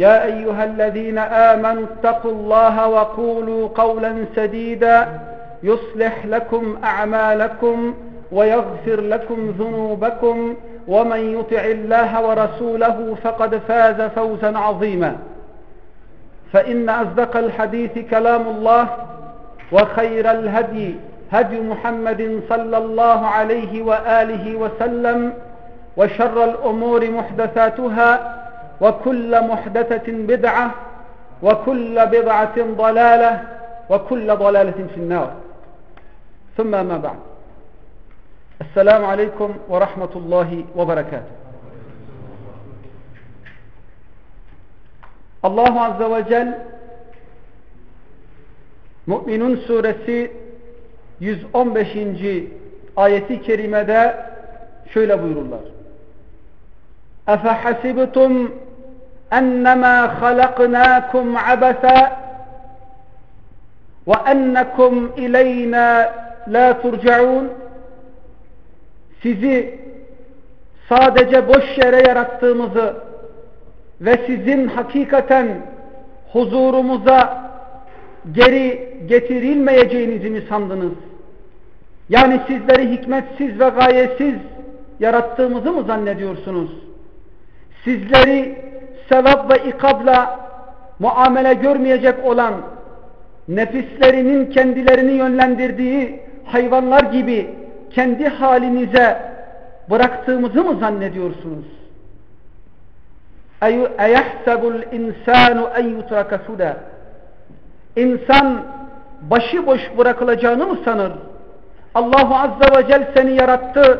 يا أيها الذين آمنوا اتقوا الله وقولوا قولا سديدا يصلح لكم أعمالكم ويغفر لكم ذنوبكم ومن يطع الله ورسوله فقد فاز فوزا عظيما. فإن أصدق الحديث كلام الله وخير الهدي هدي محمد صلى الله عليه وآله وسلم وشر الأمور محدثاتها وكل محدثة بدعة وكل بدعة ضلالة وكل ضلالة في النار ثم ما بعد السلام عليكم ورحمة الله وبركاته الله عز وجل Müminun suresi 115. ayeti kerimede şöyle buyururlar. أَفَحَسِبْتُمْ أَنَّمَا خَلَقْنَاكُمْ عَبَثًا وَأَنَّكُمْ إِلَيْنَا لَا تُرْجَعُونَ Sizi sadece boş yere yarattığımızı ve sizin hakikaten huzurumuza geri getirilmeyeceğinizi mi sandınız? Yani sizleri hikmetsiz ve gayesiz yarattığımızı mı zannediyorsunuz? Sizleri sevap ve ikabla muamele görmeyecek olan nefislerinin kendilerini yönlendirdiği hayvanlar gibi kendi halinize bıraktığımızı mı zannediyorsunuz? اَيَحْسَبُ الْاِنْسَانُ اَنْ يُتْرَكَ سُدَى İnsan başıboş bırakılacağını mı sanır? Allahu Azze ve Celle seni yarattı,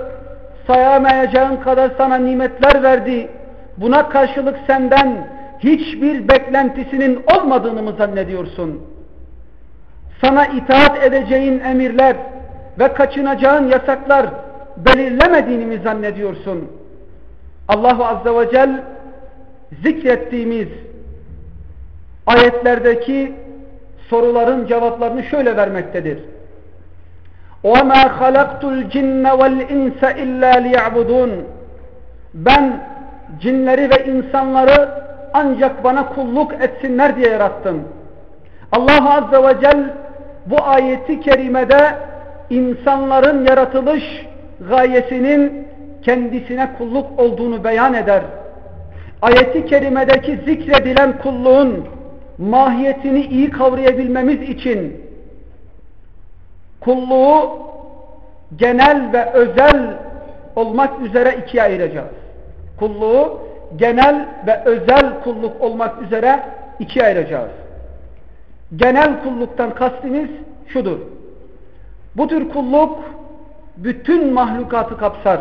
sayamayacağın kadar sana nimetler verdi. Buna karşılık senden hiçbir beklentisinin olmadığını mı zannediyorsun? Sana itaat edeceğin emirler ve kaçınacağın yasaklar belirlemediğini mi zannediyorsun? Allahu Azze ve Celle zikrettiğimiz ayetlerdeki soruların cevaplarını şöyle vermektedir. وَمَا خَلَقْتُ الْجِنَّ وَالْاِنْسَ اِلَّا لِيَعْبُدُونَ Ben cinleri ve insanları ancak bana kulluk etsinler diye yarattım. Allah Azze ve Celle bu ayeti kerimede insanların yaratılış gayesinin kendisine kulluk olduğunu beyan eder. Ayeti kerimedeki zikredilen kulluğun mahiyetini iyi kavrayabilmemiz için kulluğu genel ve özel olmak üzere ikiye ayıracağız. Kulluğu genel ve özel kulluk olmak üzere ikiye ayıracağız. Genel kulluktan kastimiz şudur. Bu tür kulluk bütün mahlukatı kapsar.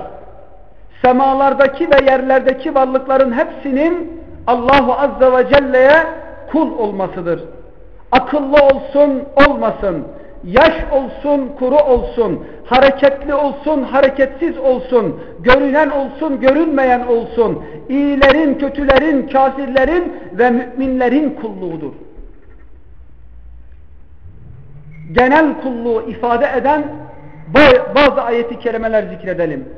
Semalardaki ve yerlerdeki varlıkların hepsinin Allahu Azze ve Celle'ye kul olmasıdır. Akıllı olsun, olmasın. Yaş olsun, kuru olsun. Hareketli olsun, hareketsiz olsun. Görünen olsun, görünmeyen olsun. İyilerin, kötülerin, kafirlerin ve müminlerin kulluğudur. Genel kulluğu ifade eden bazı ayeti kerimeler zikredelim.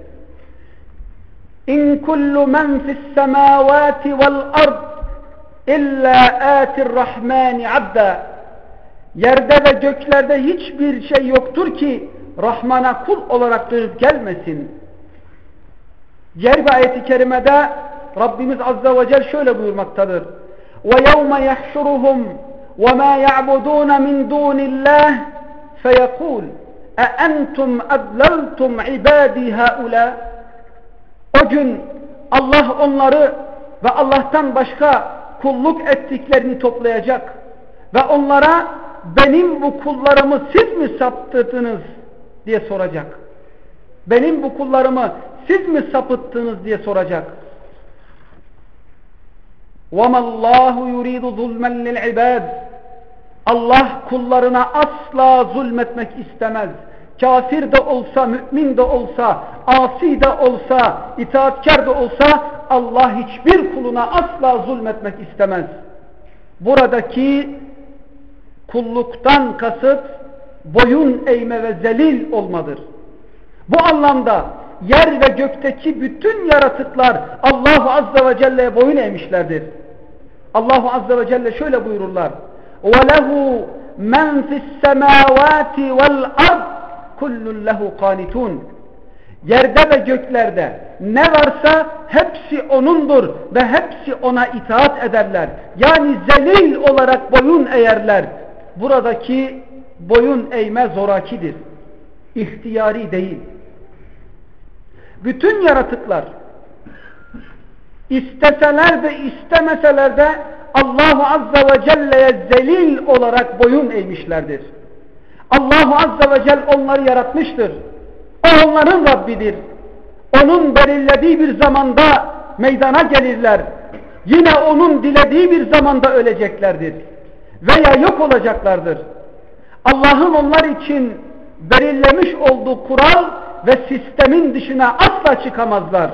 İn kullu men fis semavati vel ard İlla atir rahmani abda Yerde ve göklerde hiçbir şey yoktur ki Rahman'a kul olarak dönüp gelmesin. Diğer bir ayeti kerimede Rabbimiz Azze ve Celle şöyle buyurmaktadır. وَيَوْمَ يَحْشُرُهُمْ وَمَا يَعْبُدُونَ مِنْ دُونِ اللّٰهِ فيقول أأنتم أضللتم عبادي هؤلاء O gün Allah onları ve Allah'tan başka kulluk ettiklerini toplayacak ve onlara benim bu kullarımı siz mi saptırdınız diye soracak. Benim bu kullarımı siz mi sapıttınız diye soracak. وَمَا اللّٰهُ يُرِيدُ ظُلْمًا لِلْعِبَادِ Allah kullarına asla zulmetmek istemez. Kafir de olsa, mümin de olsa, asi de olsa, itaatkar da olsa Allah hiçbir kuluna asla zulmetmek istemez. Buradaki kulluktan kasıt boyun eğme ve zelil olmadır. Bu anlamda yer ve gökteki bütün yaratıklar Allahu Azze ve Celle'ye boyun eğmişlerdir. Allahu Azze ve Celle şöyle buyururlar. وَلَهُ مَنْ فِي السَّمَاوَاتِ وَالْأَرْضِ كُلُّ لَهُ قَانِتُونَ Yerde ve göklerde ne varsa hepsi O'nundur ve hepsi O'na itaat ederler. Yani zelil olarak boyun eğerler. Buradaki boyun eğme zorakidir. İhtiyari değil. Bütün yaratıklar isteseler de istemeseler de Allahu Azze ve Celle'ye zelil olarak boyun eğmişlerdir. Allahu Azze ve Celle onları yaratmıştır. O onların Rabbidir. Onun belirlediği bir zamanda meydana gelirler. Yine onun dilediği bir zamanda öleceklerdir. Veya yok olacaklardır. Allah'ın onlar için belirlemiş olduğu kural ve sistemin dışına asla çıkamazlar.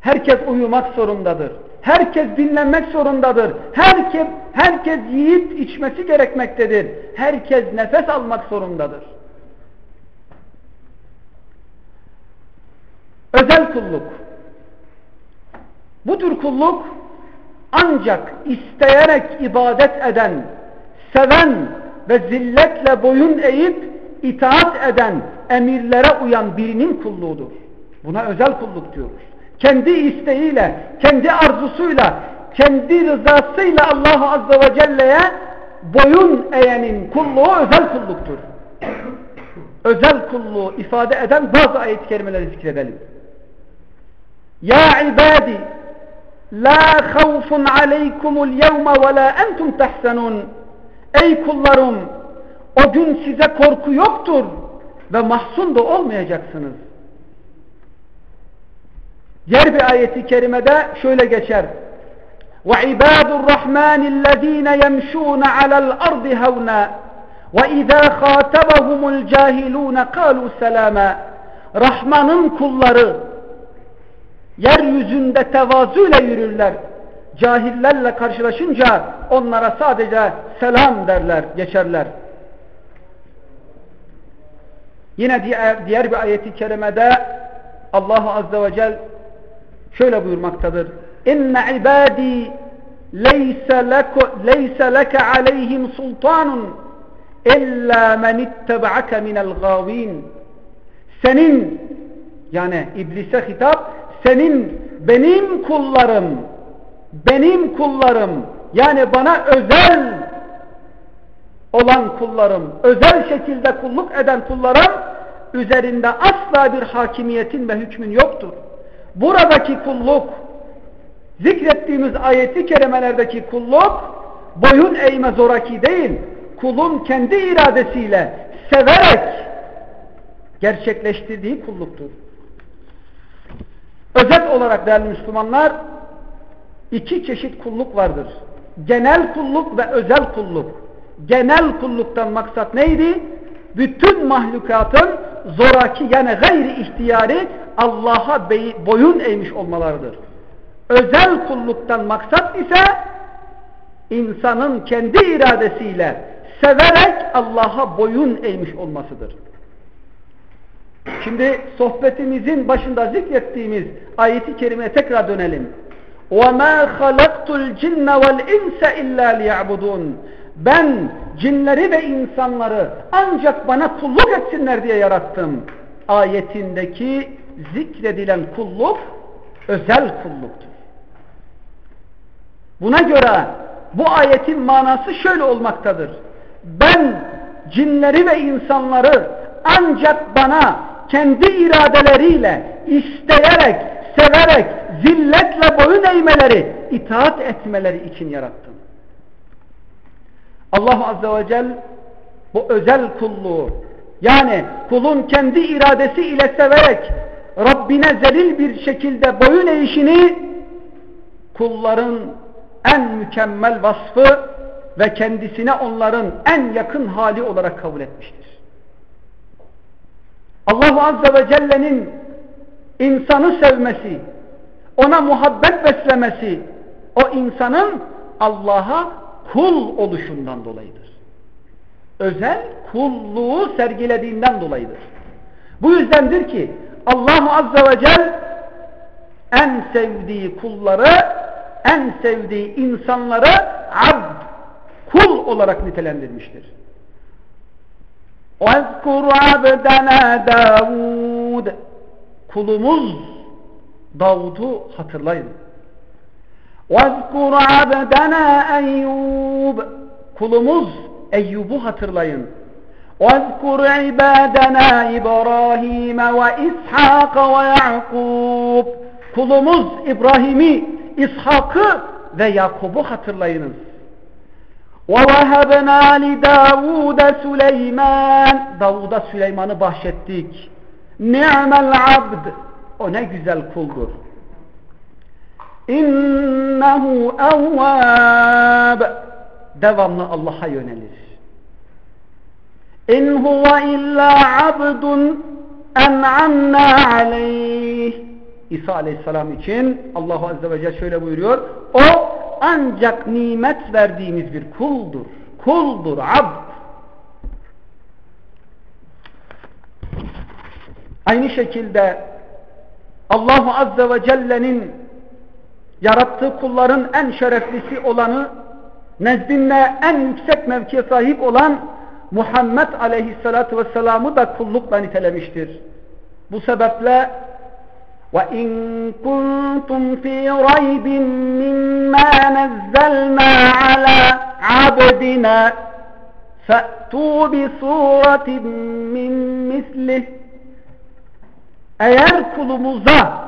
Herkes uyumak zorundadır. Herkes dinlenmek zorundadır. Herkes, herkes yiyip içmesi gerekmektedir. Herkes nefes almak zorundadır. Özel kulluk. Bu tür kulluk ancak isteyerek ibadet eden, seven ve zilletle boyun eğip itaat eden, emirlere uyan birinin kulluğudur. Buna özel kulluk diyoruz kendi isteğiyle, kendi arzusuyla, kendi rızasıyla Allahu Azze ve Celle'ye boyun eğenin kulluğu özel kulluktur. özel kulluğu ifade eden bazı ayet-i kerimeleri zikredelim. Ya ibadi la havfun aleykumul yevme ve la entum tahsenun Ey kullarım o gün size korku yoktur ve mahzun da olmayacaksınız. Diğer bir ayeti kerimede şöyle geçer. وَعِبَادُ الرَّحْمَانِ الَّذ۪ينَ يَمْشُونَ عَلَى الْأَرْضِ هَوْنًا وَاِذَا خَاتَبَهُمُ الْجَاهِلُونَ قَالُوا سَلَامًا Rahman'ın kulları yeryüzünde tevazuyla yürürler. Cahillerle karşılaşınca onlara sadece selam derler, geçerler. Yine diğer, diğer bir ayeti kerimede Allah Azze ve Celle şöyle buyurmaktadır. İnne ibadi leyse leke aleyhim sultanun illa men ittebaaka minel gavin. Senin yani iblise hitap senin benim kullarım benim kullarım yani bana özel olan kullarım özel şekilde kulluk eden kullarım üzerinde asla bir hakimiyetin ve hükmün yoktur. Buradaki kulluk, zikrettiğimiz ayeti kerimelerdeki kulluk, boyun eğme zoraki değil, kulun kendi iradesiyle, severek gerçekleştirdiği kulluktur. Özet olarak değerli Müslümanlar, iki çeşit kulluk vardır. Genel kulluk ve özel kulluk. Genel kulluktan maksat neydi? Bütün mahlukatın zoraki yani gayri ihtiyari Allah'a boyun eğmiş olmalarıdır. Özel kulluktan maksat ise insanın kendi iradesiyle severek Allah'a boyun eğmiş olmasıdır. Şimdi sohbetimizin başında zikrettiğimiz ayeti kerimeye tekrar dönelim. وَمَا خَلَقْتُ الْجِنَّ وَالْاِنْسَ اِلَّا لِيَعْبُدُونَ Ben cinleri ve insanları ancak bana kulluk etsinler diye yarattım. Ayetindeki zikredilen kulluk özel kulluktur. Buna göre bu ayetin manası şöyle olmaktadır. ben cinleri ve insanları ancak bana kendi iradeleriyle isteyerek, severek, zilletle boyun eğmeleri, itaat etmeleri için yarattım. Allah Azze ve Celle bu özel kulluğu yani kulun kendi iradesi ile severek Rabbine zelil bir şekilde boyun eğişini kulların en mükemmel vasfı ve kendisine onların en yakın hali olarak kabul etmiştir. Allah Azze ve Celle'nin insanı sevmesi, ona muhabbet beslemesi, o insanın Allah'a kul oluşundan dolayıdır. Özel kulluğu sergilediğinden dolayıdır. Bu yüzdendir ki Allah Azze ve Celle en sevdiği kulları, en sevdiği insanları abd, kul olarak nitelendirmiştir. وَاذْكُرْ عَبْدَنَا دَاوُودَ Kulumuz Davud'u hatırlayın. وَاذْكُرْ عَبْدَنَا اَيُّوبَ Kulumuz Eyyub'u hatırlayın. وَاذْكُرْ عِبَادَنَا إِبْرَاهِيمَ وَإِسْحَاقَ وَيَعْقُوبَ Kulumuz İbrahim'i, İshak'ı ve Yakub'u hatırlayınız. وَوَهَبْنَا لِدَاوُودَ سُلَيْمَانَ Davud'a Süleyman'ı bahşettik. Ni'mel abd. O ne güzel kuldur. İnnehu evvab. Devamlı Allah'a yönelir. İn huve illa abdun en'amna aleyh. İsa aleyhisselam için Allah Azze ve Celle şöyle buyuruyor. O ancak nimet verdiğimiz bir kuldur. Kuldur, abd. Aynı şekilde Allah Azze ve Celle'nin yarattığı kulların en şereflisi olanı, nezdinde en yüksek mevkiye sahip olan Muhammed Aleyhisselatü Vesselam'ı da kullukla nitelemiştir. Bu sebeple وَاِنْ كُنْتُمْ فِي رَيْبٍ مِّمَّا نَزَّلْنَا عَلَى عَبْدِنَا فَأْتُوا بِصُورَةٍ مِّن مِثْلِهِ Eğer kulumuza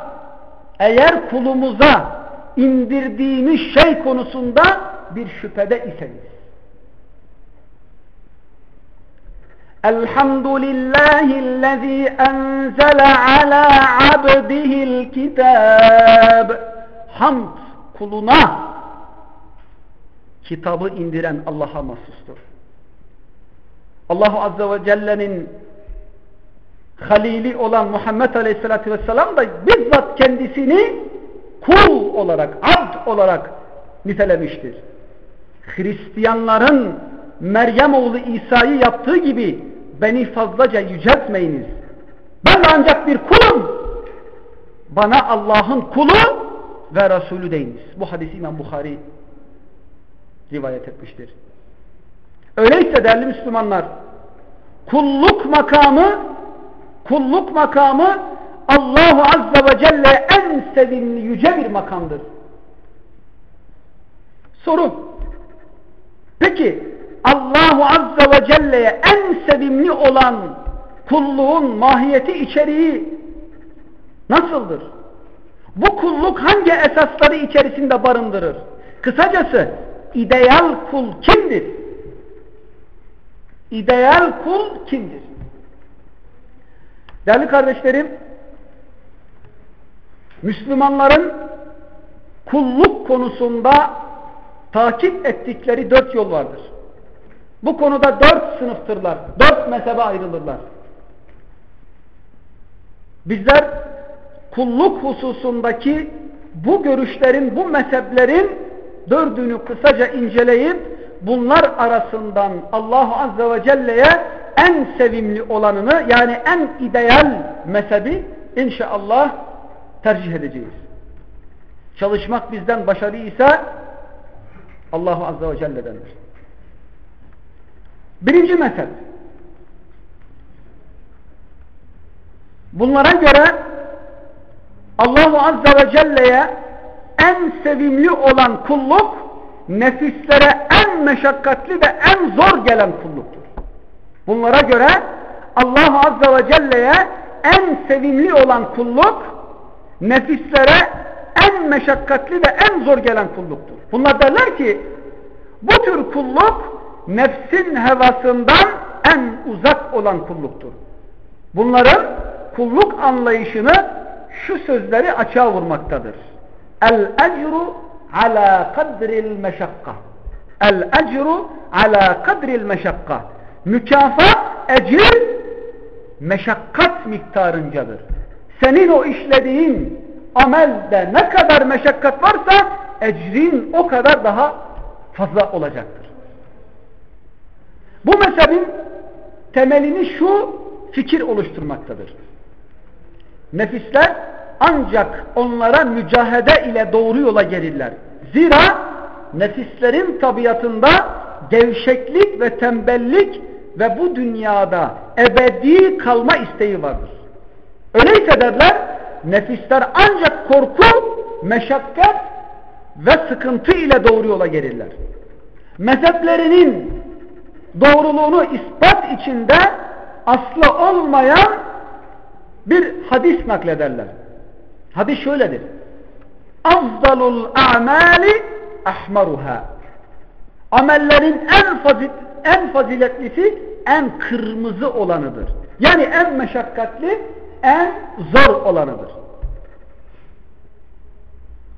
eğer kulumuza indirdiğimiz şey konusunda bir şüphede iseniz الحمد لله الذي أنزل على عبده الكتاب Hamd kuluna kitabı indiren Allah'a mahsustur. Allah Azze ve Celle'nin halili olan Muhammed Aleyhisselatü Vesselam da bizzat kendisini kul olarak, abd olarak nitelemiştir. Hristiyanların Meryem oğlu İsa'yı yaptığı gibi beni fazlaca yüceltmeyiniz. Ben ancak bir kulum. Bana Allah'ın kulu ve Resulü deyiniz. Bu hadisi İmam Bukhari rivayet etmiştir. Öyleyse değerli Müslümanlar kulluk makamı kulluk makamı Allahu Azze ve Celle en sevimli yüce bir makamdır. Soru. Peki Allahu Azze ve Celle'ye en sevimli olan kulluğun mahiyeti içeriği nasıldır? Bu kulluk hangi esasları içerisinde barındırır? Kısacası ideal kul kimdir? İdeal kul kimdir? Değerli kardeşlerim, Müslümanların kulluk konusunda takip ettikleri dört yol vardır. Bu konuda dört sınıftırlar. Dört mezhebe ayrılırlar. Bizler kulluk hususundaki bu görüşlerin, bu mezheplerin dördünü kısaca inceleyip bunlar arasından Allahu Azze ve Celle'ye en sevimli olanını yani en ideal mezhebi inşallah tercih edeceğiz. Çalışmak bizden başarı ise Allahu Azze ve Celle'dendir. Birinci mezhep. Bunlara göre Allahu Azze ve Celle'ye en sevimli olan kulluk nefislere en meşakkatli ve en zor gelen kulluktur. Bunlara göre Allah Azze ve Celle'ye en sevimli olan kulluk nefislere en meşakkatli ve en zor gelen kulluktur. Bunlar derler ki bu tür kulluk nefsin hevasından en uzak olan kulluktur. Bunların kulluk anlayışını şu sözleri açığa vurmaktadır. El ecru ala kadril meşakka. El ecru ala kadril meşakka. Mükafat, ecir meşakkat miktarıncadır. Senin o işlediğin amelde ne kadar meşakkat varsa ecrin o kadar daha fazla olacaktır. Bu mezhebin temelini şu fikir oluşturmaktadır. Nefisler ancak onlara mücahede ile doğru yola gelirler. Zira nefislerin tabiatında gevşeklik ve tembellik ve bu dünyada ebedi kalma isteği vardır. Öyleyse derler nefisler ancak korku, meşakkat ve sıkıntı ile doğru yola gelirler. Mezheplerinin doğruluğunu ispat içinde aslı olmayan bir hadis naklederler. Hadis şöyledir. Afdalul a'mali ahmaruha. Amellerin en fazil, en faziletlisi en kırmızı olanıdır. Yani en meşakkatli, en zor olanıdır.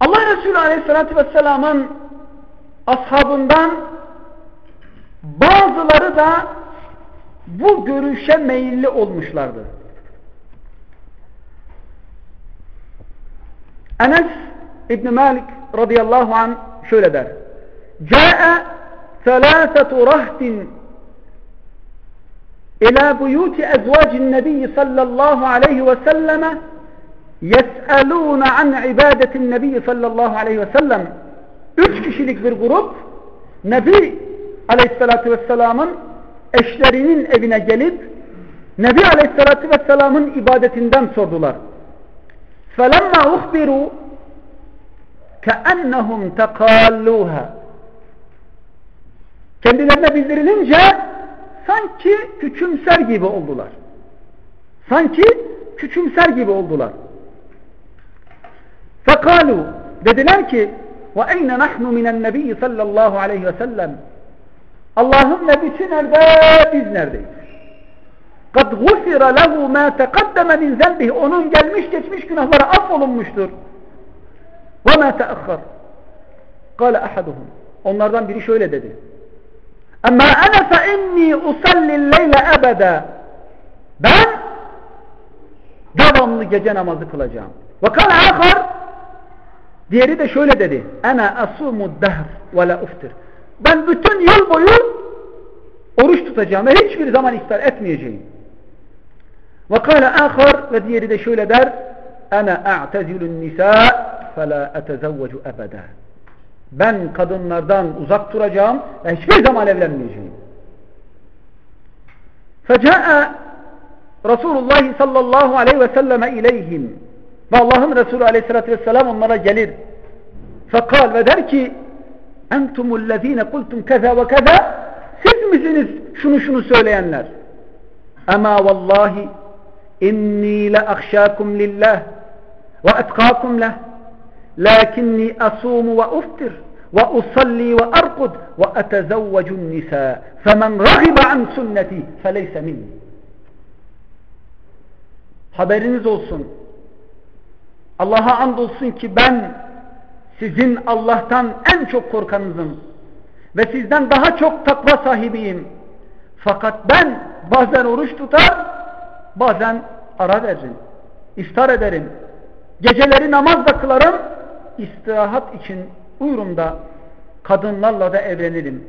Allah Resulü Aleyhisselatü Vesselam'ın ashabından bazıları da bu görüşe meyilli olmuşlardı. Enes İbn Malik radıyallahu an şöyle der. Câe selâsetu rahtin ila buyuti ezvacin nebiyyi sallallahu aleyhi ve selleme yes'elûne an ibadetin nebiyyi sallallahu aleyhi ve sellem üç kişilik bir grup Nebi aleyhissalatü vesselamın eşlerinin evine gelip Nebi aleyhissalatü vesselamın ibadetinden sordular. فَلَمَّا اُخْبِرُوا كَأَنَّهُمْ تَقَالُّوهَا Kendilerine bildirilince sanki küçümser gibi oldular. Sanki küçümser gibi oldular. فَقَالُوا Dediler ki وَاَيْنَ نَحْنُ مِنَ النَّبِيِّ sallallahu aleyhi ve sellem Allah'ın nebisi nerede? Biz neredeyiz? قَدْ غُفِرَ لَهُ مَا تَقَدَّمَ مِنْ ذَنْبِهِ Onun gelmiş geçmiş günahları affolunmuştur. وَمَا تَأَخَّرْ قَالَ أَحَدُهُمْ Onlardan biri şöyle dedi. اَمَّا أَنَا فَاِنِّي اُسَلِّ اللَّيْلَ أَبَدًا Ben devamlı gece namazı kılacağım. وَقَالَ آخَرْ Diğeri de şöyle dedi. اَنَا أَصُومُ الدَّهْرِ وَلَا اُفْتِرْ ben bütün yıl boyu oruç tutacağım ve hiçbir zaman iftar etmeyeceğim. Ve kâle âkhar ve diğeri de şöyle der Ana a'tezilun nisa fela etezevvecu ebede. Ben kadınlardan uzak duracağım ve hiçbir zaman evlenmeyeceğim. Fecaa Resulullah sallallahu aleyhi ve selleme ileyhim ve Allah'ın Resulü aleyhissalatü vesselam onlara gelir. Fakal ve der ki Entum ellezine kultum kaza ve kaza. Siz misiniz şunu şunu söyleyenler? Ama vallahi inni la ahşakum lillah ve etkakum leh. Lakinni asumu ve uftir. وأصلي وأرقد وأتزوج النساء فمن رغب عن sünneti فليس مني Haberiniz olsun. Allah'a and olsun ki ben sizin Allah'tan en çok korkanızım ve sizden daha çok takva sahibiyim. Fakat ben bazen oruç tutar, bazen ara veririm, iftar ederim. Geceleri namaz da kılarım, istirahat için uyurum da kadınlarla da evlenirim.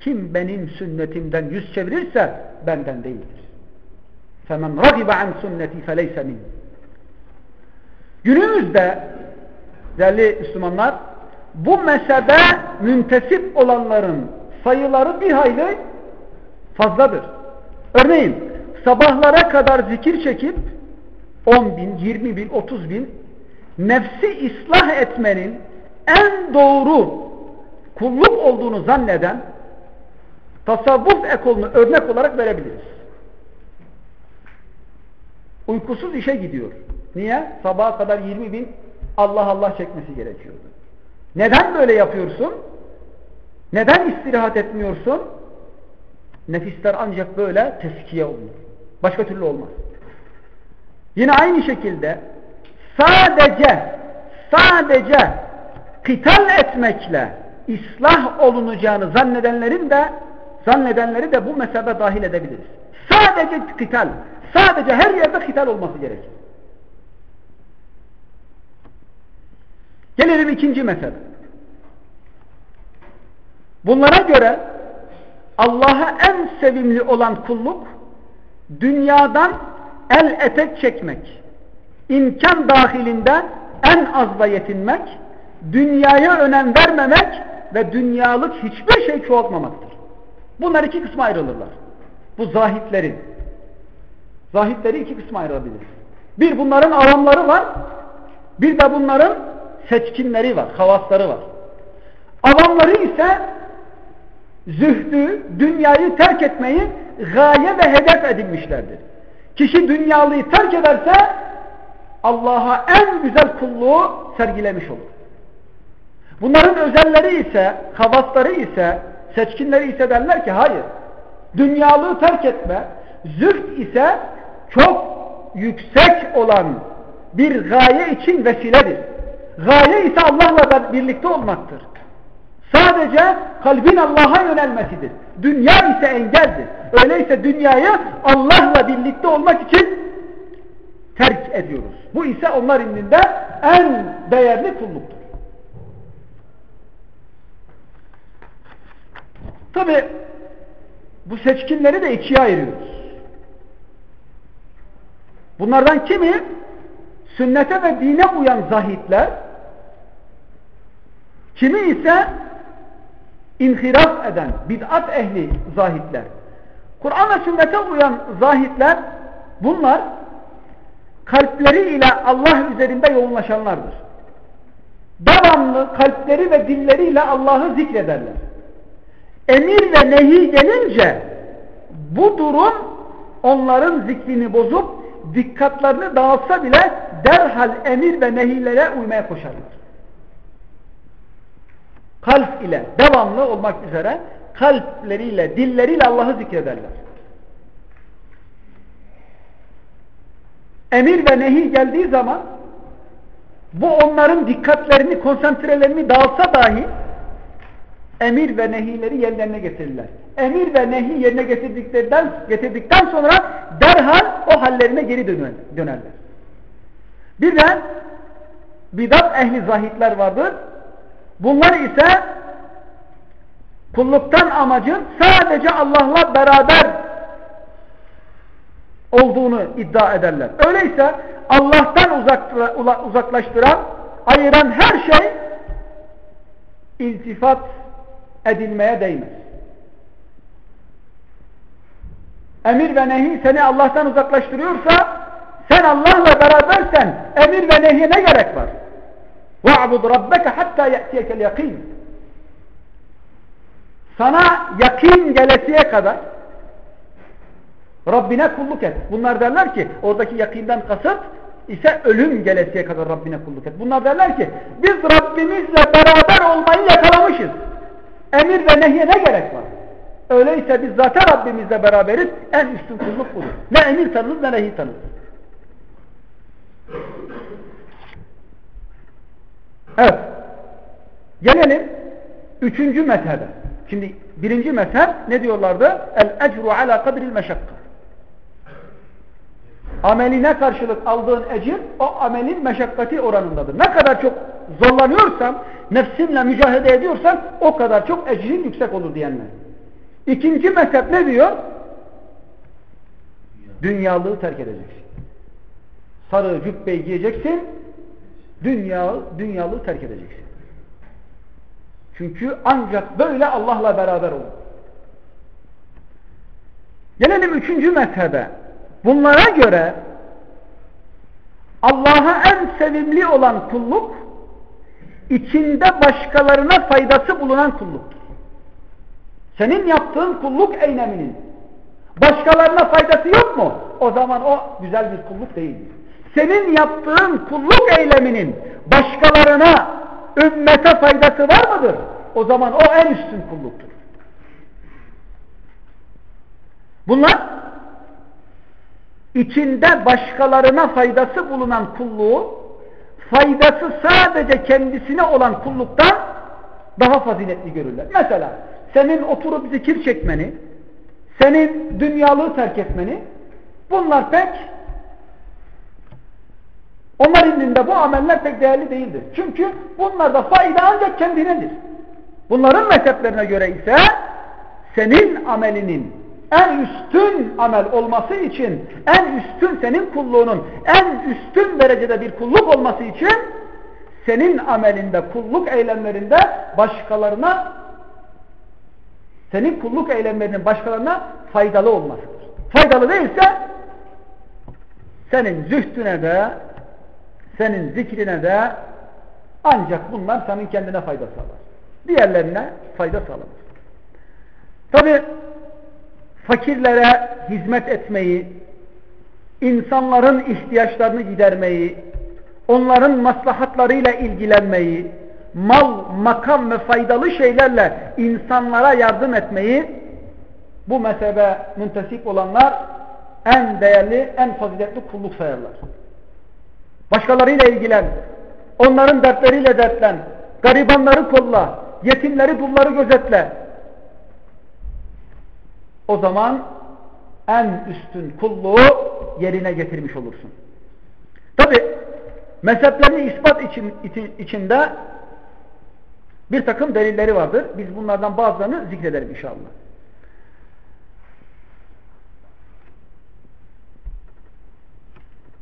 Kim benim sünnetimden yüz çevirirse benden değildir. فَمَنْ رَغِبَ عَنْ سُنَّتِي فَلَيْسَ مِنْ Günümüzde değerli Müslümanlar bu mezhebe müntesip olanların sayıları bir hayli fazladır. Örneğin sabahlara kadar zikir çekip 10 bin, 20 bin, 30 bin nefsi ıslah etmenin en doğru kulluk olduğunu zanneden tasavvuf ekolunu örnek olarak verebiliriz. Uykusuz işe gidiyor. Niye? Sabaha kadar 20 bin Allah Allah çekmesi gerekiyordu. Neden böyle yapıyorsun? Neden istirahat etmiyorsun? Nefisler ancak böyle teskiye olur. Başka türlü olmaz. Yine aynı şekilde sadece sadece kıtal etmekle islah olunacağını zannedenlerin de zannedenleri de bu mezhebe dahil edebiliriz. Sadece kıtal, sadece her yerde kıtal olması gerekir. Gelelim ikinci mezhebe. Bunlara göre Allah'a en sevimli olan kulluk dünyadan el etek çekmek, imkan dahilinde en azla yetinmek, dünyaya önem vermemek ve dünyalık hiçbir şey çoğaltmamaktır. Bunlar iki kısma ayrılırlar. Bu zahitlerin. Zahitleri iki kısma ayrılabilir. Bir bunların avamları var, bir de bunların seçkinleri var, havasları var. Avamları ise zühdü, dünyayı terk etmeyi gaye ve hedef edinmişlerdir. Kişi dünyalıyı terk ederse Allah'a en güzel kulluğu sergilemiş olur. Bunların özelleri ise, havasları ise, seçkinleri ise derler ki hayır. Dünyalığı terk etme, zühd ise çok yüksek olan bir gaye için vesiledir. Gaye ise Allah'la birlikte olmaktır. Sadece kalbin Allah'a yönelmesidir. Dünya ise engeldir. Öyleyse dünyayı Allah'la birlikte olmak için terk ediyoruz. Bu ise onlar indinde en değerli kulluktur. Tabi bu seçkinleri de ikiye ayırıyoruz. Bunlardan kimi sünnete ve dine uyan zahitler, kimi ise inhiraf eden bid'at ehli zahitler. Kur'an ve sünnete uyan zahitler bunlar kalpleri ile Allah üzerinde yoğunlaşanlardır. Devamlı kalpleri ve dilleriyle Allah'ı zikrederler. Emir ve nehi gelince bu durum onların zikrini bozup dikkatlerini dağıtsa bile derhal emir ve nehilere uymaya koşarlar kalp ile devamlı olmak üzere kalpleriyle, dilleriyle Allah'ı zikrederler. Emir ve nehi geldiği zaman bu onların dikkatlerini, konsantrelerini dağıtsa dahi emir ve nehileri yerlerine getirirler. Emir ve nehi yerine getirdikten, getirdikten sonra derhal o hallerine geri dönerler. Bir de bidat ehli zahitler vardır. Bunlar ise kulluktan amacın sadece Allah'la beraber olduğunu iddia ederler. Öyleyse Allah'tan uzaklaştıran, ayıran her şey iltifat edilmeye değmez. Emir ve nehi seni Allah'tan uzaklaştırıyorsa sen Allah'la berabersen emir ve nehiye ne gerek var? وَعْبُدْ رَبَّكَ حَتَّى يَأْتِيَكَ الْيَقِينَ Sana yakin gelesiye kadar Rabbine kulluk et. Bunlar derler ki oradaki yakinden kasıt ise ölüm gelesiye kadar Rabbine kulluk et. Bunlar derler ki biz Rabbimizle beraber olmayı yakalamışız. Emir ve nehye ne gerek var? Öyleyse biz zaten Rabbimizle beraberiz. En üstün kulluk budur. Ne emir tanırız ne nehi tanırız. Evet. Gelelim üçüncü mezhebe. Şimdi birinci mezhep ne diyorlardı? El ecru ala kadril meşakka. Ameline karşılık aldığın ecir o amelin meşakkati oranındadır. Ne kadar çok zorlanıyorsan, nefsinle mücadele ediyorsan o kadar çok ecrin yüksek olur diyenler. İkinci mezhep ne diyor? Dünyalığı terk edeceksin. Sarı cübbeyi giyeceksin, dünya, dünyalığı terk edeceksin. Çünkü ancak böyle Allah'la beraber olur. Gelelim üçüncü mezhebe. Bunlara göre Allah'a en sevimli olan kulluk içinde başkalarına faydası bulunan kulluktur. Senin yaptığın kulluk eyleminin başkalarına faydası yok mu? O zaman o güzel bir kulluk değildir. Senin yaptığın kulluk eyleminin başkalarına, ümmete faydası var mıdır? O zaman o en üstün kulluktur. Bunlar içinde başkalarına faydası bulunan kulluğu faydası sadece kendisine olan kulluktan daha faziletli görürler. Mesela senin oturup zikir çekmeni, senin dünyalığı terk etmeni bunlar pek onlar indinde bu ameller pek değerli değildir. Çünkü bunlarda fayda ancak kendinedir. Bunların mezheplerine göre ise senin amelinin en üstün amel olması için, en üstün senin kulluğunun en üstün derecede bir kulluk olması için senin amelinde, kulluk eylemlerinde başkalarına senin kulluk eylemlerinin başkalarına faydalı olmasıdır. Faydalı değilse senin zühdüne de senin zikrine de ancak bunlar senin kendine fayda sağlar. Diğerlerine fayda sağlamaz. Tabi fakirlere hizmet etmeyi, insanların ihtiyaçlarını gidermeyi, onların maslahatlarıyla ilgilenmeyi, mal, makam ve faydalı şeylerle insanlara yardım etmeyi bu mezhebe müntesip olanlar en değerli, en faziletli kulluk sayarlar. Başkalarıyla ilgilen, onların dertleriyle dertlen, garibanları kolla, yetimleri, dulları gözetle. O zaman en üstün kulluğu yerine getirmiş olursun. Tabi mezheplerini ispat için, içinde bir takım delilleri vardır. Biz bunlardan bazılarını zikredelim inşallah.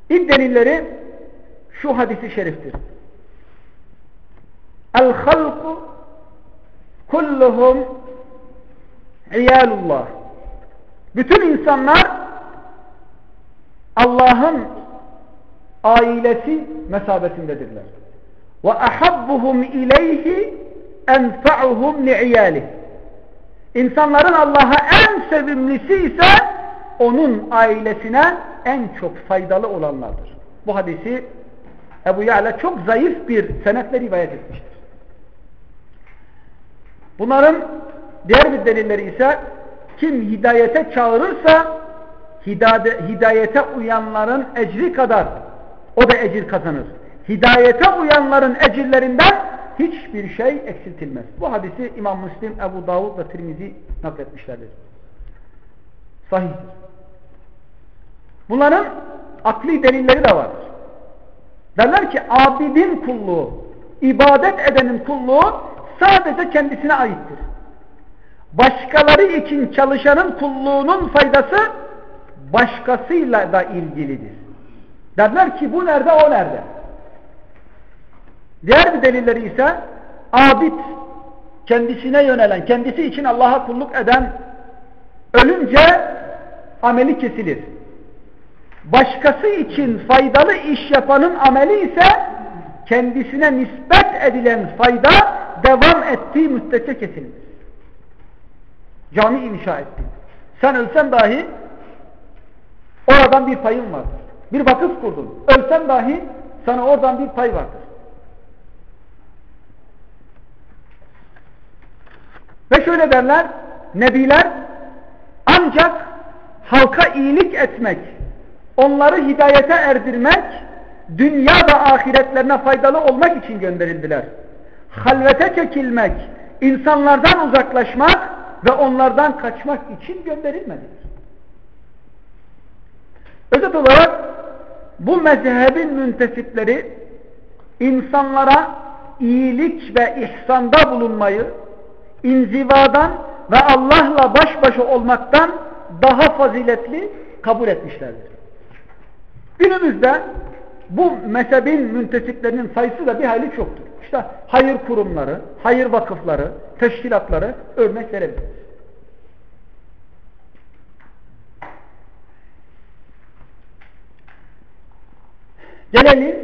İlk delilleri şu hadisi şeriftir. El halku kulluhum iyalullah. Bütün insanlar Allah'ın ailesi mesabesindedirler. Ve ahabbuhum ileyhi enfa'uhum li'iyalih. İnsanların Allah'a en sevimlisi ise onun ailesine en çok faydalı olanlardır. Bu hadisi Ebu Ya'la çok zayıf bir senetle rivayet etmiştir. Bunların diğer bir delilleri ise kim hidayete çağırırsa hidayete uyanların ecri kadar o da ecir kazanır. Hidayete uyanların ecirlerinden hiçbir şey eksiltilmez. Bu hadisi İmam Müslim, Ebu Davud ve Tirmizi nakletmişlerdir. Sahihtir. Bunların akli delilleri de vardır. Derler ki abidin kulluğu, ibadet edenin kulluğu sadece kendisine aittir. Başkaları için çalışanın kulluğunun faydası başkasıyla da ilgilidir. Derler ki bu nerede o nerede? Diğer bir delilleri ise abid kendisine yönelen, kendisi için Allah'a kulluk eden ölünce ameli kesilir. Başkası için faydalı iş yapanın ameli ise kendisine nispet edilen fayda devam ettiği müddetçe kesilir. Cami inşa ettin. Sen ölsen dahi oradan bir payın vardır. Bir vakıf kurdun. Ölsen dahi sana oradan bir pay vardır. Ve şöyle derler, nebiler ancak halka iyilik etmek, onları hidayete erdirmek, dünya ve ahiretlerine faydalı olmak için gönderildiler. Halvete çekilmek, insanlardan uzaklaşmak ve onlardan kaçmak için gönderilmediler. Özet olarak bu mezhebin müntesipleri insanlara iyilik ve ihsanda bulunmayı, inzivadan ve Allah'la baş başa olmaktan daha faziletli kabul etmişlerdir. Günümüzde bu mezhebin müntesiplerinin sayısı da bir hayli çoktur. İşte hayır kurumları, hayır vakıfları, teşkilatları örnek verebiliriz. Gelelim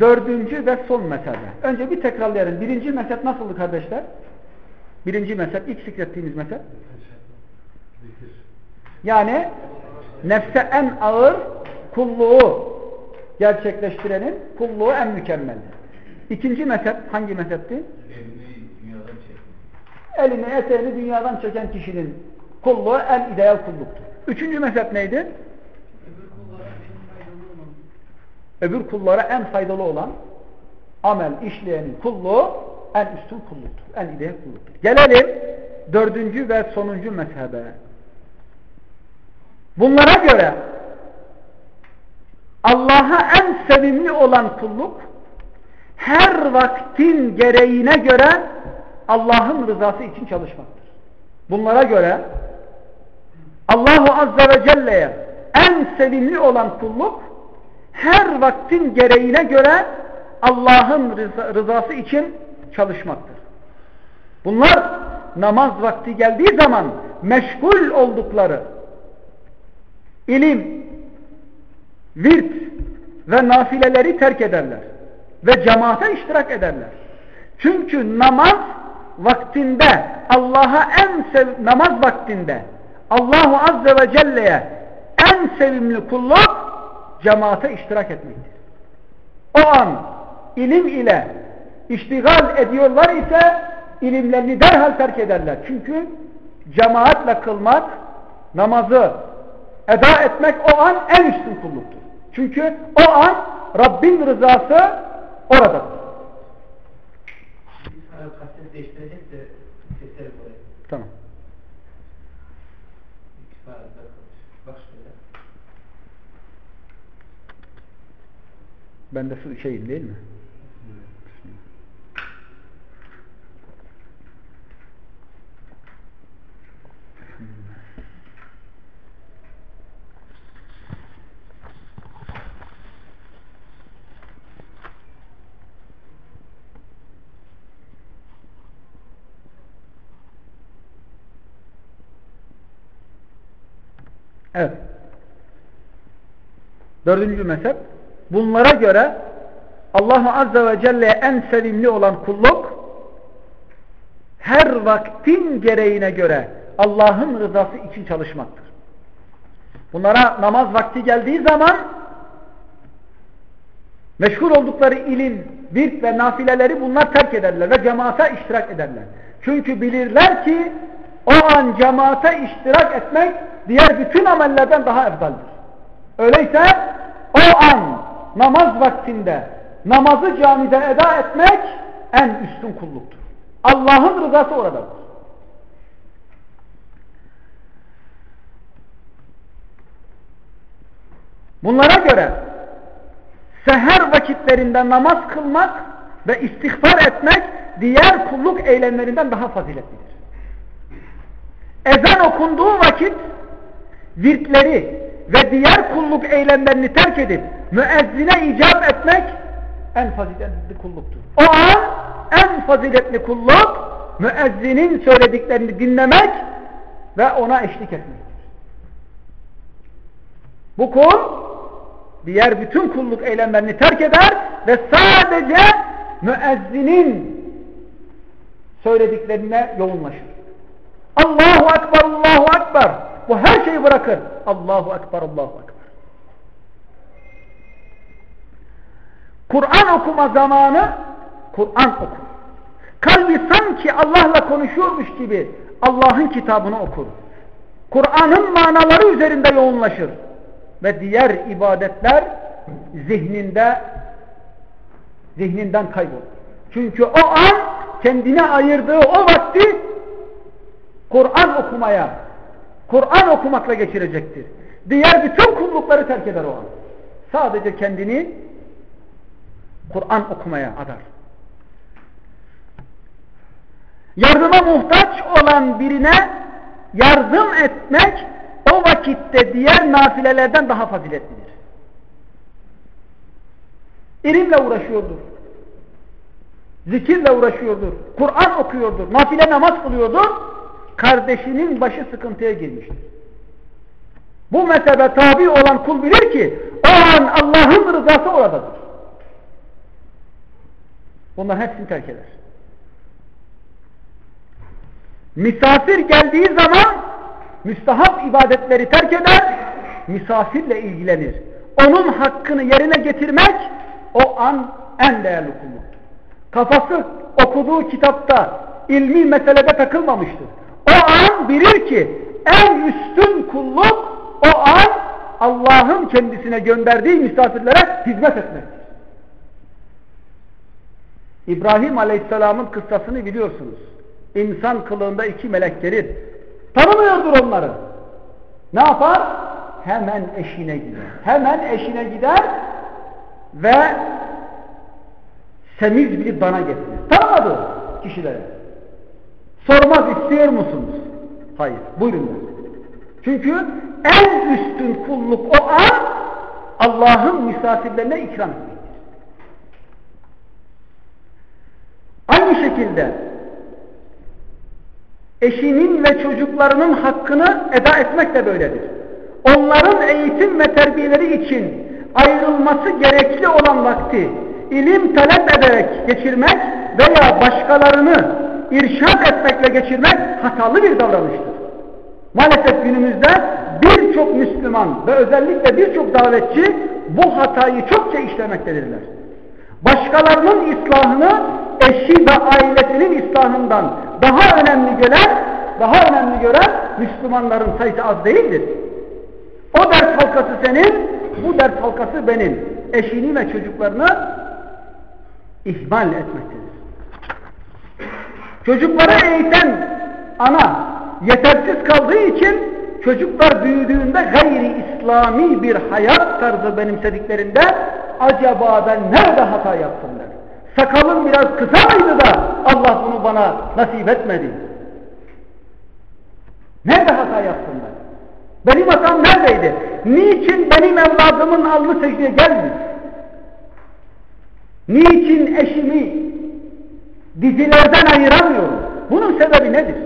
dördüncü ve son mezhebe. Önce bir tekrarlayalım. Birinci mezhep nasıldı kardeşler? Birinci mezhep, ilk zikrettiğimiz mezhep. Yani nefse en ağır kulluğu gerçekleştirenin kulluğu en mükemmeldir. İkinci mezhep hangi mezhepti? Elini eteğini dünyadan çeken kişinin kulluğu en ideal kulluktur. Üçüncü mezhep neydi? Öbür kullara en faydalı olan amel işleyenin kulluğu en üstün kulluktur. En ideal kulluktur. Gelelim dördüncü ve sonuncu mezhebe. Bunlara göre Allah'a en sevimli olan kulluk her vaktin gereğine göre Allah'ın rızası için çalışmaktır. Bunlara göre Allahu Azze ve Celle'ye en sevimli olan kulluk her vaktin gereğine göre Allah'ın rızası için çalışmaktır. Bunlar namaz vakti geldiği zaman meşgul oldukları ilim, virt ve nafileleri terk ederler. Ve cemaate iştirak ederler. Çünkü namaz vaktinde Allah'a en sev namaz vaktinde Allahu Azze ve Celle'ye en sevimli kulluk cemaate iştirak etmektir. O an ilim ile iştigal ediyorlar ise ilimlerini derhal terk ederler. Çünkü cemaatle kılmak, namazı eda etmek o an en üstün kulluktur. Çünkü o an Rabbin rızası oradadır. Tamam. Ben de su şeyim değil mi? Evet. Dördüncü mezhep. Bunlara göre Allahu Azze ve Celle'ye en sevimli olan kulluk her vaktin gereğine göre Allah'ın rızası için çalışmaktır. Bunlara namaz vakti geldiği zaman meşhur oldukları ilim, virt ve nafileleri bunlar terk ederler ve cemaate iştirak ederler. Çünkü bilirler ki o an cemaate iştirak etmek diğer bütün amellerden daha efdaldir. Öyleyse o an namaz vaktinde namazı camide eda etmek en üstün kulluktur. Allah'ın rızası oradadır. Bunlara göre seher vakitlerinde namaz kılmak ve istiğfar etmek diğer kulluk eylemlerinden daha faziletlidir. Ezan okunduğu vakit virtleri ve diğer kulluk eylemlerini terk edip müezzine icap etmek en faziletli kulluktur. O an en faziletli kulluk müezzinin söylediklerini dinlemek ve ona eşlik etmektir. Bu kul diğer bütün kulluk eylemlerini terk eder ve sadece müezzinin söylediklerine yoğunlaşır. Allahu Ekber, Allahu Ekber. Bu her şeyi bırakır. Allahu Ekber, Allahu Ekber. Kur'an okuma zamanı Kur'an okur. Kalbi sanki Allah'la konuşuyormuş gibi Allah'ın kitabını okur. Kur'an'ın manaları üzerinde yoğunlaşır. Ve diğer ibadetler zihninde zihninden kaybolur. Çünkü o an kendine ayırdığı o vakti Kur'an okumaya, Kur'an okumakla geçirecektir. Diğer bütün kullukları terk eder o an. Sadece kendini Kur'an okumaya adar. Yardıma muhtaç olan birine yardım etmek o vakitte diğer nafilelerden daha faziletlidir. İlimle uğraşıyordur. Zikirle uğraşıyordur. Kur'an okuyordur. Nafile namaz kılıyordur. Kardeşinin başı sıkıntıya girmiştir. Bu mezhebe tabi olan kul bilir ki o an Allah'ın rızası oradadır. Bunlar hepsini terk eder. Misafir geldiği zaman müstahap ibadetleri terk eder, misafirle ilgilenir. Onun hakkını yerine getirmek o an en değerli kulluktur. Kafası okuduğu kitapta ilmi meselede takılmamıştır. O an bilir ki en üstün kulluk o an Allah'ın kendisine gönderdiği misafirlere hizmet etmektir. İbrahim Aleyhisselam'ın kıssasını biliyorsunuz. İnsan kılığında iki melek gelir. Tanımıyordur onları. Ne yapar? Hemen eşine gider. Hemen eşine gider ve semiz bir dana getirir. Tanımadı kişilere. Sormaz istiyor musunuz? Hayır. Buyurun der. Çünkü en üstün kulluk o an Allah'ın misafirlerine ikram etmektir. Aynı şekilde eşinin ve çocuklarının hakkını eda etmek de böyledir. Onların eğitim ve terbiyeleri için ayrılması gerekli olan vakti ilim talep ederek geçirmek veya başkalarını irşad etmekle geçirmek hatalı bir davranıştır. Maalesef günümüzde birçok Müslüman ve özellikle birçok davetçi bu hatayı çokça işlemektedirler. Başkalarının islahını eşi ve ailesinin islahından daha önemli gören, daha önemli gören Müslümanların sayısı az değildir. O ders halkası senin, bu ders halkası benim. Eşini ve çocuklarını ihmal etmektedir. Çocukları eğiten ana yetersiz kaldığı için çocuklar büyüdüğünde gayri İslami bir hayat tarzı benimsediklerinde acaba ben nerede hata yaptım der. Sakalım biraz kısa mıydı da Allah bunu bana nasip etmedi. Nerede hata yaptım ben? Benim hatam neredeydi? Niçin benim evladımın alnı secdeye gelmiyor? Niçin eşimi dizilerden ayıramıyorum? Bunun sebebi nedir?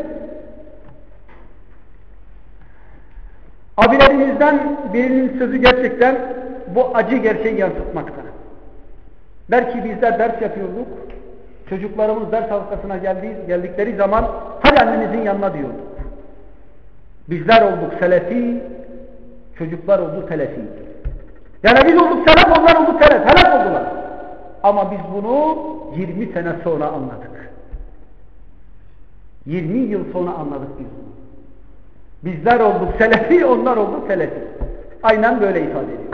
Abilerimizden birinin sözü gerçekten bu acı gerçeği yansıtmakta. Belki bizler ders yapıyorduk, çocuklarımız ders halkasına geldiği, geldikleri zaman hadi annenizin yanına diyorduk. Bizler olduk selefi, çocuklar oldu telefi. Yani biz olduk selef, onlar oldu telef, helak oldular. Ama biz bunu 20 sene sonra anladık. 20 yıl sonra anladık biz. Bizler olduk selefi, onlar oldu telefi. Aynen böyle ifade ediyor.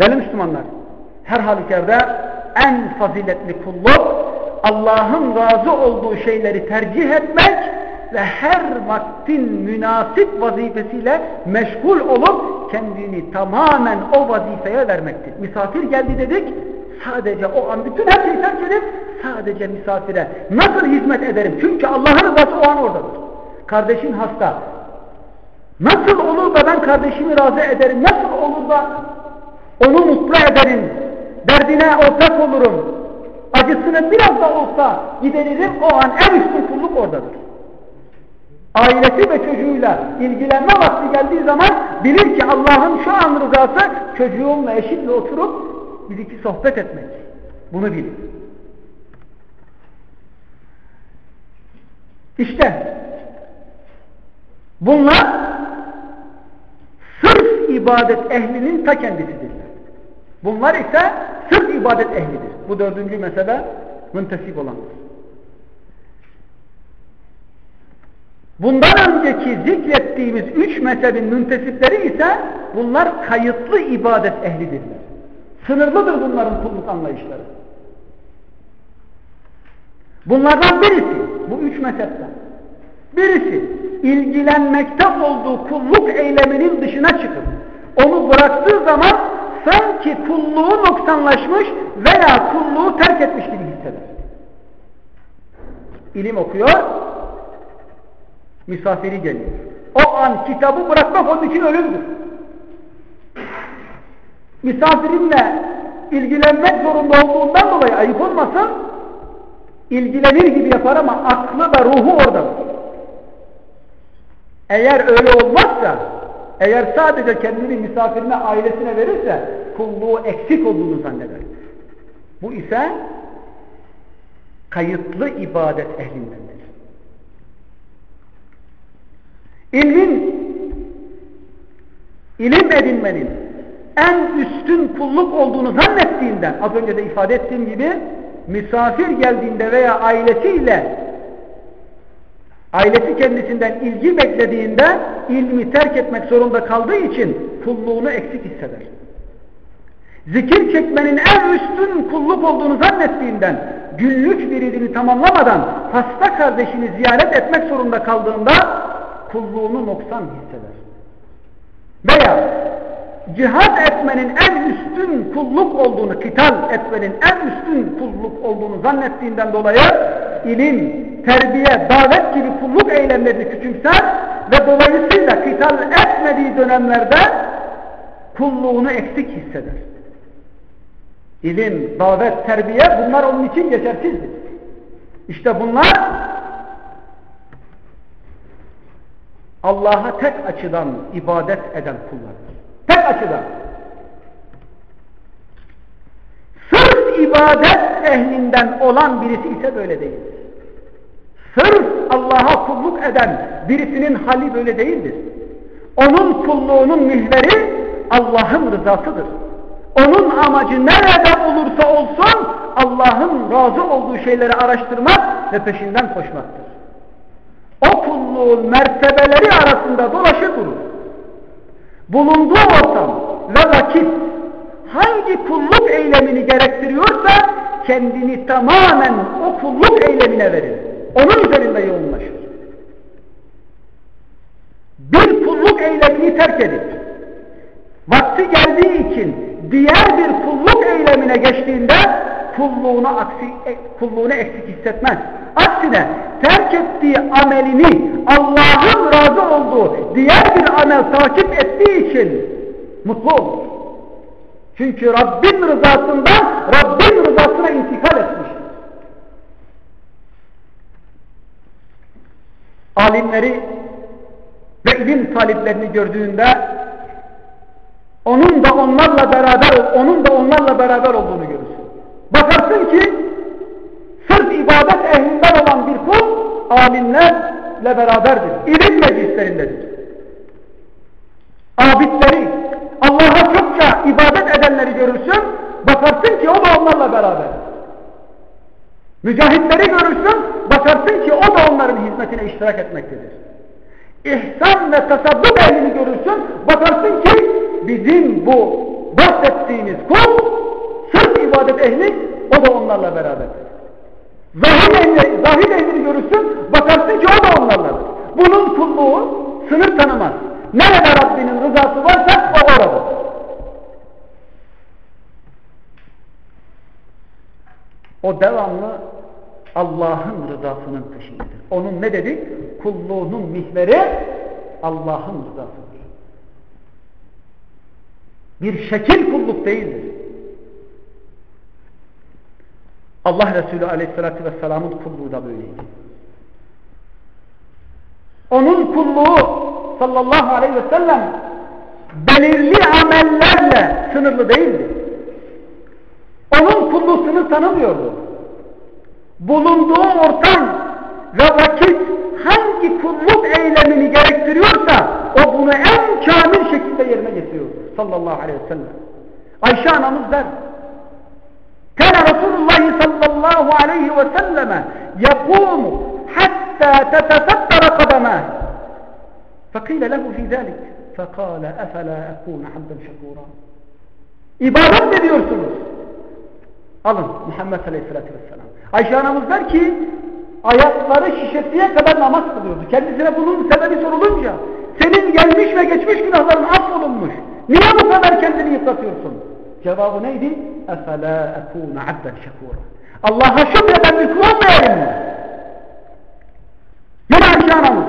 Değerli Müslümanlar, her halükarda en faziletli kulluk Allah'ın razı olduğu şeyleri tercih etmek ve her vaktin münasip vazifesiyle meşgul olup kendini tamamen o vazifeye vermektir. Misafir geldi dedik, sadece o an bütün her şeyi terk edip sadece misafire nasıl hizmet ederim? Çünkü Allah'ın rızası o an oradadır. Kardeşin hasta. Nasıl olur da ben kardeşimi razı ederim? Nasıl olur da onu mutlu ederim? Derdine ortak olurum. Acısını biraz da olsa gideririm. O an en üstün kulluk oradadır. Ailesi ve çocuğuyla ilgilenme vakti geldiği zaman bilir ki Allah'ın şu an rızası çocuğumla eşitle oturup bir iki sohbet etmek. Bunu bilir. İşte bunlar sırf ibadet ehlinin ta kendisidirler. Bunlar ise sırf ibadet ehlidir. Bu dördüncü mesele müntesip olandır. Bundan önceki zikrettiğimiz üç mezhebin müntesipleri ise bunlar kayıtlı ibadet ehlidirler. Sınırlıdır bunların kulluk anlayışları. Bunlardan birisi, bu üç mezhepten, birisi ilgilenmekte olduğu kulluk eyleminin dışına çıkıp onu bıraktığı zaman sanki kulluğu noksanlaşmış veya kulluğu terk etmiş gibi hisseder. İlim okuyor, misafiri geliyor. O an kitabı bırakmak onun için ölümdür. Misafirinle ilgilenmek zorunda olduğundan dolayı ayıp olmasın, ilgilenir gibi yapar ama aklı da ruhu orada. Eğer öyle olmazsa, eğer sadece kendini misafirine, ailesine verirse, kulluğu eksik olduğunu zanneder. Bu ise kayıtlı ibadet ehlindendir. İlmin, ilim edinmenin en üstün kulluk olduğunu zannettiğinden, az önce de ifade ettiğim gibi, misafir geldiğinde veya ailesiyle ailesi kendisinden ilgi beklediğinde ilmi terk etmek zorunda kaldığı için kulluğunu eksik hisseder. Zikir çekmenin en üstün kulluk olduğunu zannettiğinden günlük viridini tamamlamadan hasta kardeşini ziyaret etmek zorunda kaldığında kulluğunu noksan hisseder. Veya cihad etmenin en üstün kulluk olduğunu, kital etmenin en üstün kulluk olduğunu zannettiğinden dolayı ilim, terbiye, davet gibi kulluk eylemlerini küçümser ve dolayısıyla kital etmediği dönemlerde kulluğunu eksik hisseder. İlim, davet, terbiye bunlar onun için geçersizdir. İşte bunlar Allah'a tek açıdan ibadet eden kullardır. Tek açıdan. Sırf ibadet ehlinden olan birisi ise böyle değildir. Sırf Allah'a kulluk eden birisinin hali böyle değildir. Onun kulluğunun mihveri Allah'ın rızasıdır. Onun amacı nerede olursa olsun Allah'ın razı olduğu şeyleri araştırmak ve peşinden koşmaktır. O kulluğun mertebeleri arasında dolaşır durur. Bulunduğu ortam ve vakit hangi kulluk eylemini gerektiriyorsa kendini tamamen o kulluk eylemine verir. Onun üzerinde yoğunlaşır. Bir kulluk eylemini terk edip vakti geldiği için diğer bir kulluk eylemine geçtiğinde kulluğunu, aksi, e, kulluğunu eksik hissetmez. Aksine terk ettiği amelini Allah'ın razı olduğu diğer bir amel takip ettiği için mutlu olur. Çünkü Rabbin rızasından Rabbin rızasına intikal etmiştir. Alimleri ve ilim taliplerini gördüğünde onun da onlarla beraber onun da onlarla beraber olduğunu görürsün. Bakarsın ki sırf ibadet ehlinden olan bir kul alimlerle beraberdir. İlim meclislerindedir. Abidleri, Allah'a çokça ibadet edenleri görürsün, bakarsın ki o da onlarla beraber. Mücahitleri görürsün, bakarsın ki o da onların hizmetine iştirak etmektedir. İhsan ve tasadduk ehlini görürsün, bakarsın ki bizim bu bahsettiğimiz kul sırf ibadet ehli, o da onlarla beraber. Zahid ehli, zahid ehlini görürsün, bakarsın ki o da onlarladır. Bunun kulluğu sınır tanımaz. Nerede Rabbinin rızası varsa o orada. O devamlı Allah'ın rızasının peşindedir. Onun ne dedik? Kulluğunun mihveri Allah'ın rızasıdır. Bir şekil kulluk değildir. Allah Resulü Aleyhisselatü Vesselam'ın kulluğu da böyleydi. Onun kulluğu sallallahu aleyhi ve sellem belirli amellerle sınırlı değildi. Onun kulluğu sınır tanımıyordu. Bulunduğu ortam ve vakit hangi kulluk eylemini gerektiriyorsa o bunu en kamil şekilde yerine getiriyordu sallallahu aleyhi ve sellem. Ayşe anamız der رسول الله صلى الله عليه وسلم يقوم حتى تتفتر قدماه فقيل له في ذلك فقال أفلا أكون عبدا شكورا İbadet mi diyorsunuz? Alın Muhammed Aleyhisselatü Vesselam. Ayşe anamız der ki ayakları şişesiye kadar namaz kılıyordu. Kendisine bunun sebebi sorulunca senin gelmiş ve geçmiş günahların affolunmuş. Niye bu kadar kendini yıpratıyorsun? جواب نيدي أفلا أكون عبدا شكورا. الله شكرا بك وطن ينعم شانه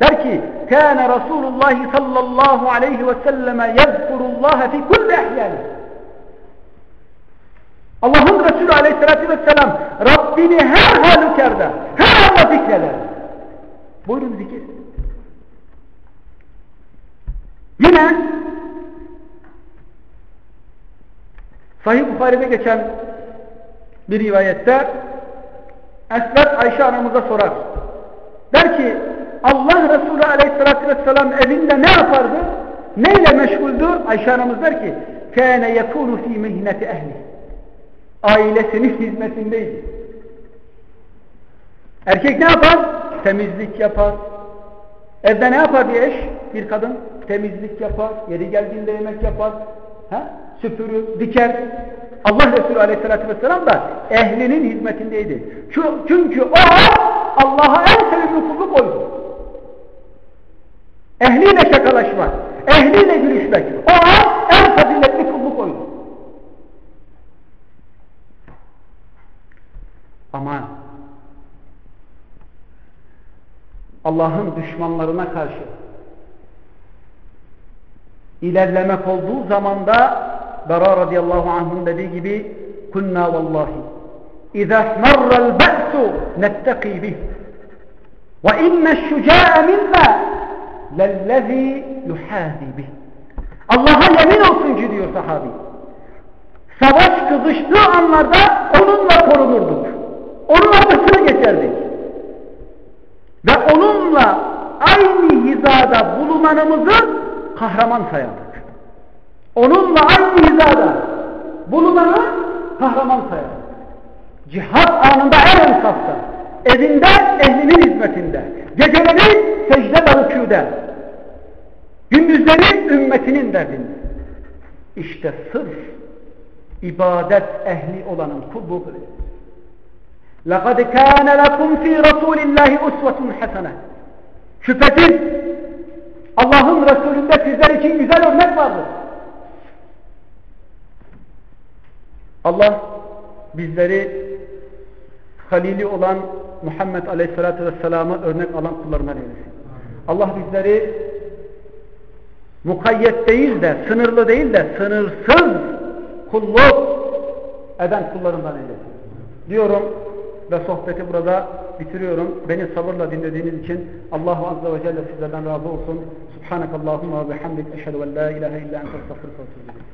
تركي كان رسول الله صلى الله عليه وسلم يذكر الله في كل أحيانه. Allah'ın Resulü Aleyhisselatü vesselam Rabbini her halükarda, her anda zikreder. Buyurun zikir. Yine Sahih Bukhari'de geçen Bir rivayette Esved Ayşe anamıza sorar. Der ki Allah Resulü aleyhissalatü vesselam evinde ne yapardı? Neyle meşguldü? Ayşe anamız der ki kâne yekûnu fî mihneti ehli. Ailesinin hizmetindeydi. Erkek ne yapar? Temizlik yapar. Evde ne yapar bir eş? Bir kadın temizlik yapar. Yeri geldiğinde yemek yapar. Ha? Süpürür, diker. Allah Resulü Aleyhisselatü Vesselam da ehlinin hizmetindeydi. Çünkü o Allah'a en sevimli kulluk oydu. Ehliyle şakalaşmak, ehliyle gülüşmek. O en faziletli kulluk oydu. Ama Allah'ın düşmanlarına karşı ilerlemek olduğu zamanda Bara radıyallahu anh'ın dediği gibi kunna vallahi اِذَا احْمَرَّ الْبَأْسُ نَتَّقِي بِهِ وَاِنَّ الشُّجَاءَ مِنَّا لَلَّذ۪ي يُحَاذِي بِهِ Allah'a yemin olsun ki diyor sahabi. Savaş kızıştığı anlarda onunla korunurduk. Onun arkasına geçerdik. Ve onunla aynı hizada bulunanımızı kahraman sayardık. Onunla aynı hizada bulunanı kahraman sayardık. Cihat anında en ön safta, evinde ehlinin hizmetinde, geceleri secde ve rükûde, gündüzleri ümmetinin derdinde. İşte sırf ibadet ehli olanın kulluğu böyle. لَقَدْ كَانَ لَكُمْ ف۪ي رَسُولِ اللّٰهِ اُسْوَةٌ حَسَنَةٌ Şüphesiz Allah'ın Resulünde sizler için güzel örnek vardır. Allah bizleri halili olan Muhammed Aleyhisselatü Vesselam'ı örnek alan kullarından eylesin. Allah bizleri mukayyet değil de, sınırlı değil de, sınırsız kulluk eden kullarından eylesin. Diyorum ve sohbeti burada bitiriyorum. Beni sabırla dinlediğiniz için Allahu Azze ve Celle sizlerden razı olsun. Subhanakallahumma ve bihamdik eşhedü en la ilahe illa ente estağfiruke ve